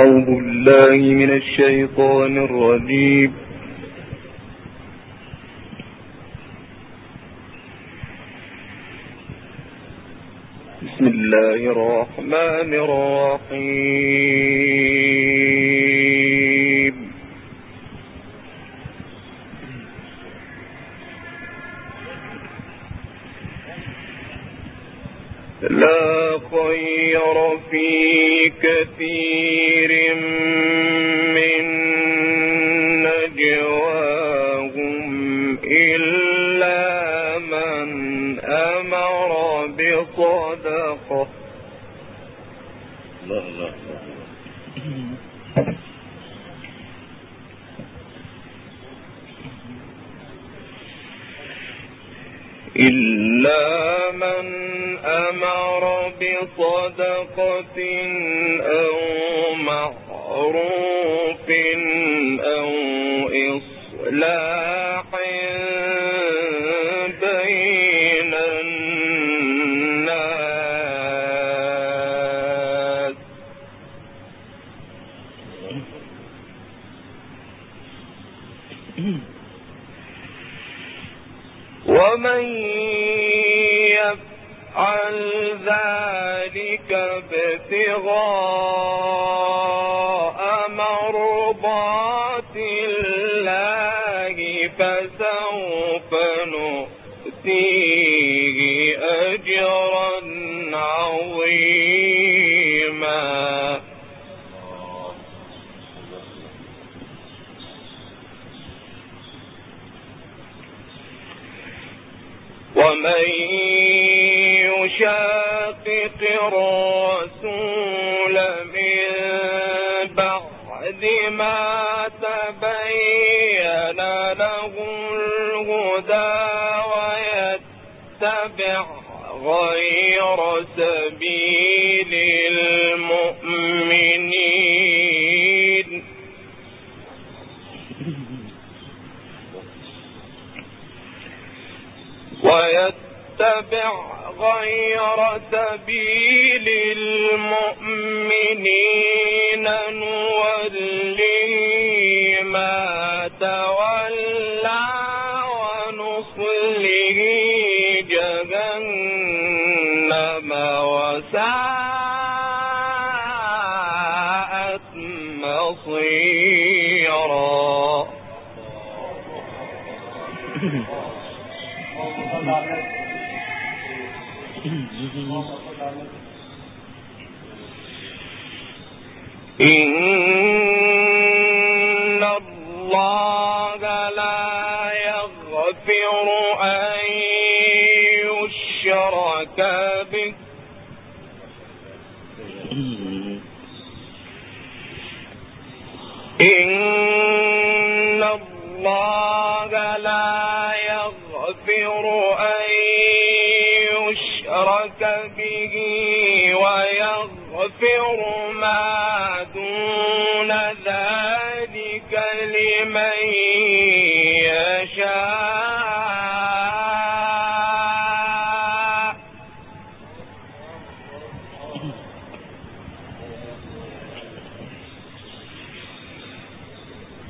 أعوذ بالله من الشيطان الرجيم. بسم الله الرحمن الرحيم. لا خير في كثير من إلا من أمر بصدقة أو معروف أو إصلاح ابتغاء مرضات الله فسوف نؤتيه أجرا عظيما. ومن يشاقق الرسول ما تبين له الهدى ويتبع غير سبيل المؤمنين. ويتبع غير سبيل المؤمنين. إن ويغفر ما دون ذلك لمن يشاء.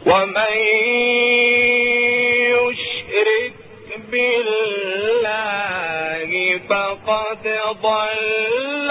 ومن يشرك بالله فقد ضل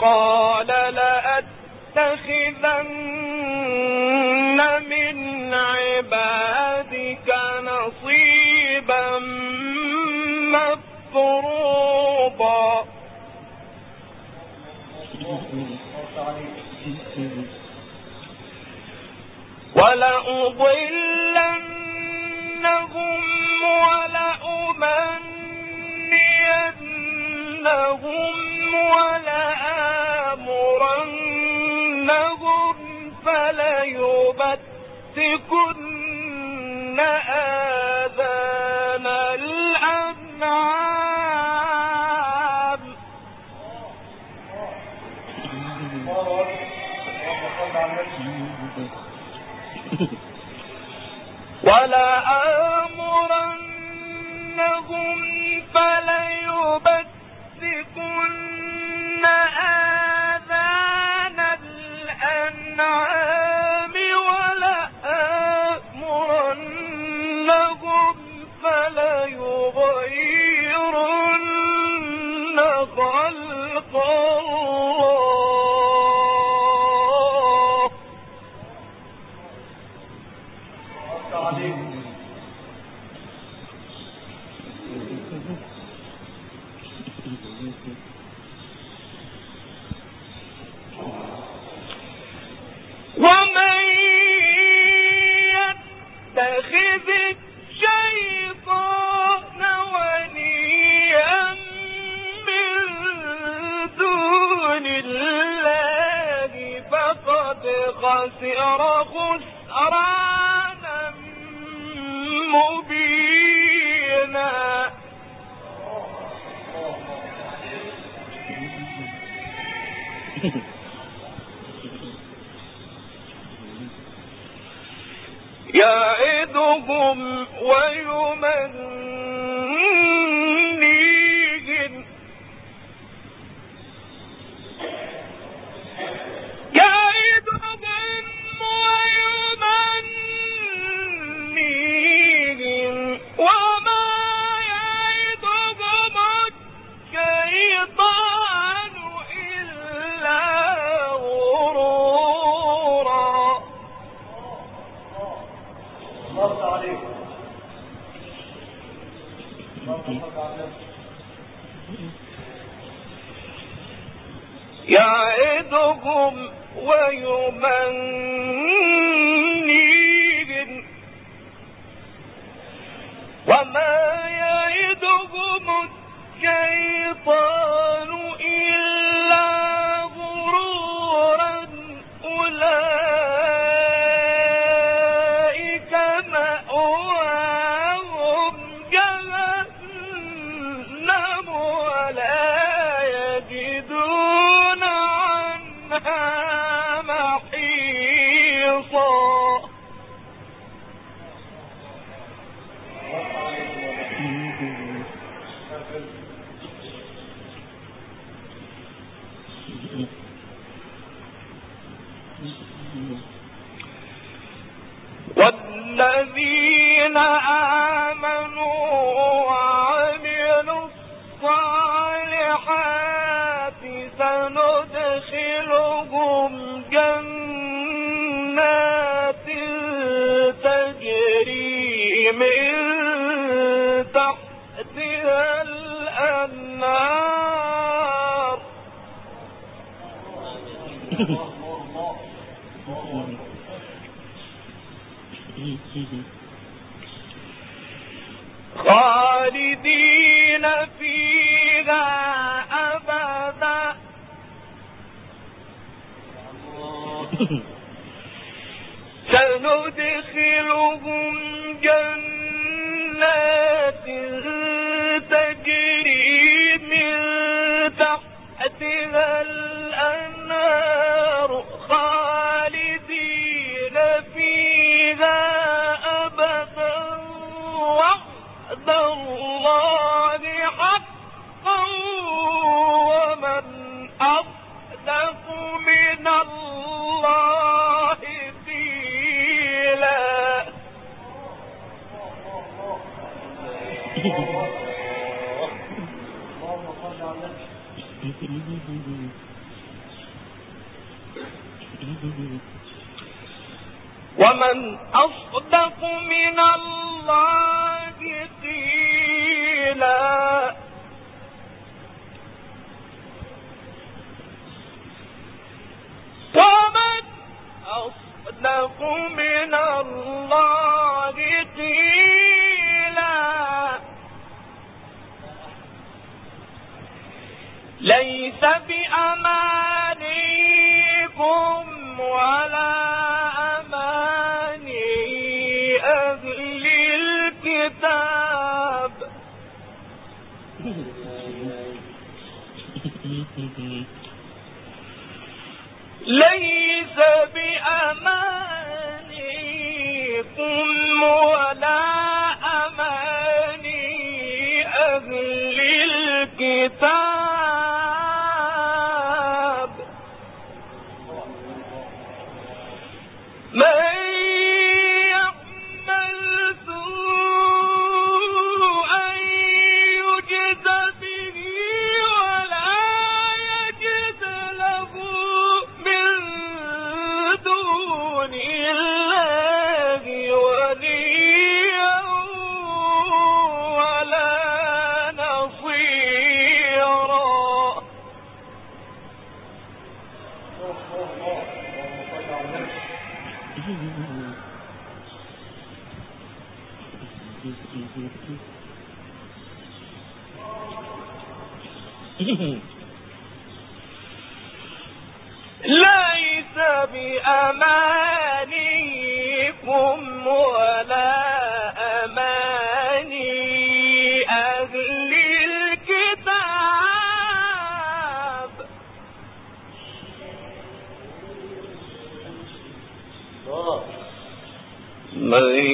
قال لأتخذن من عبادك نصيبا مفروضا. ولأضل النار. خالدين فيها أبدا. سندخلهم جنة ومن أصدق من الله قيلاً ليس بأمان ليس بأمانيكم ولا أماني أهل الكتاب. من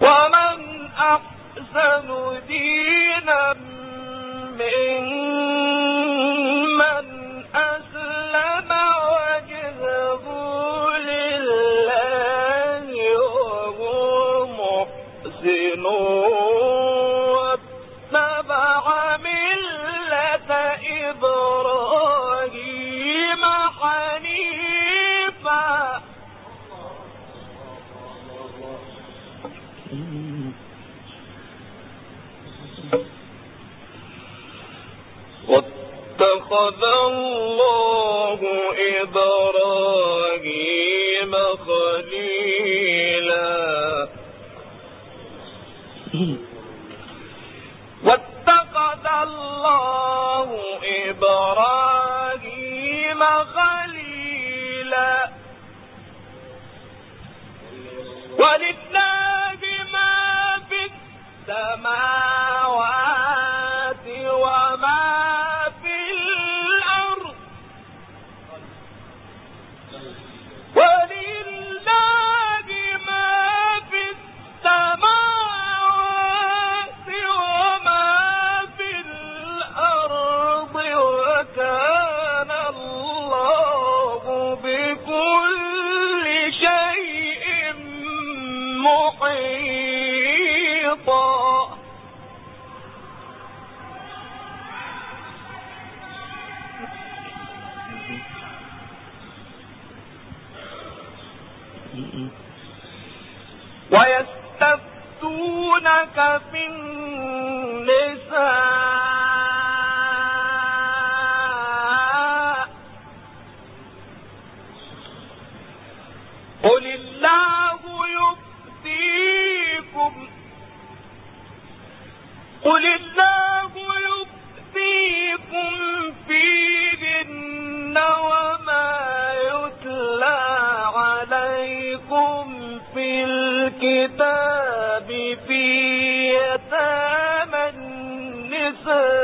ومن أحسن دينا من الكتاب في يتامى النساء.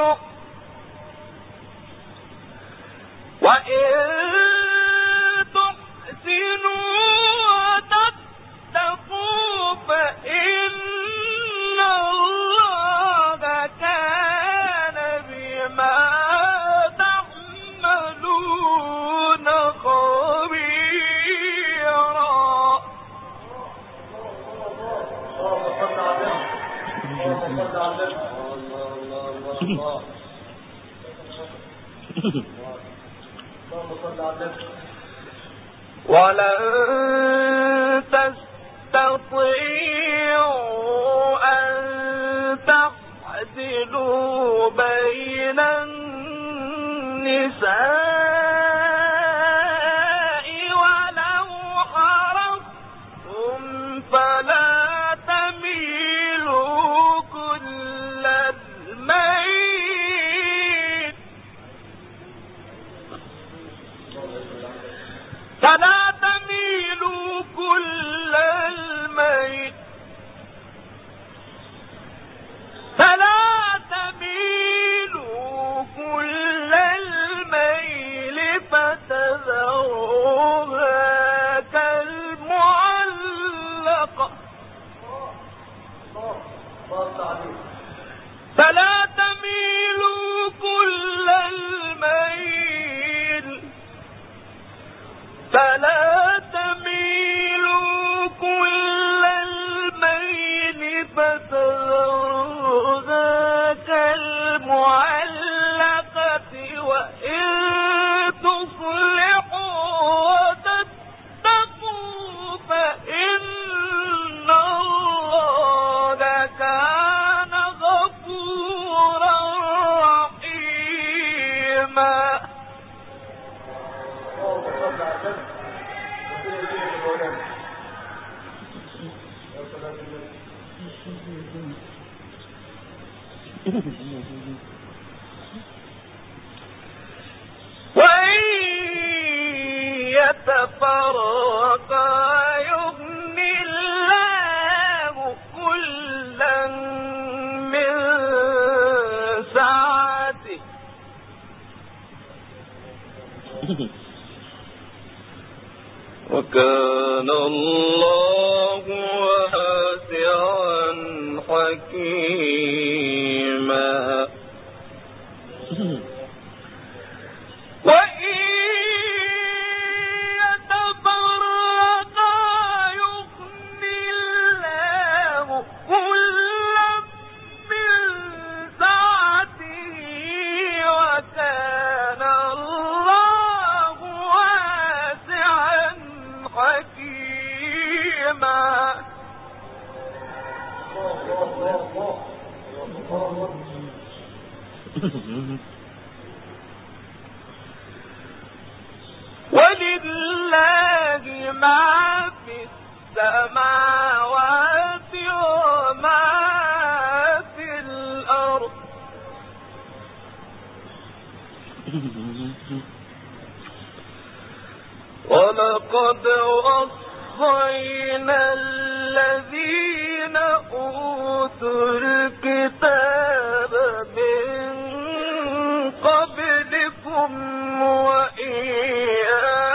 Ministerio ولن تستطيعوا أن بين النساء ولله ما في السماوات وما في الأرض. ولقد الذين أوتوا الكتاب من وإياكم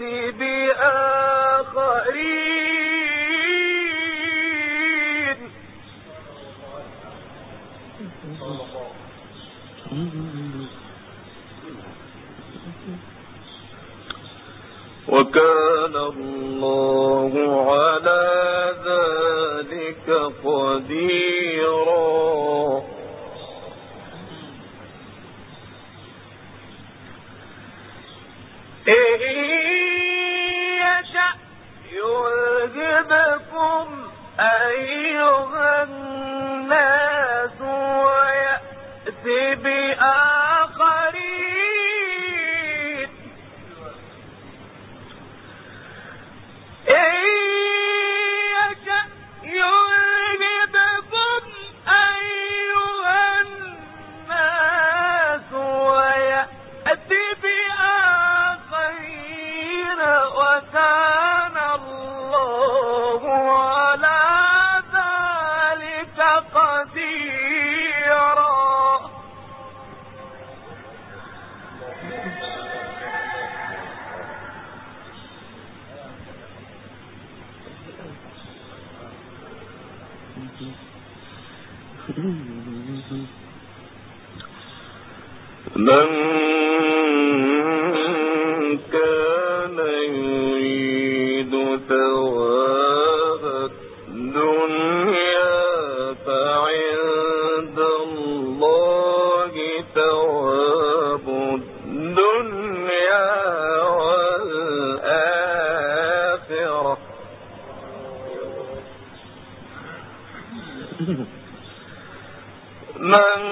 بآخرين. وكان الله على ذلك قديرا. أيها الناس ويأت بأ من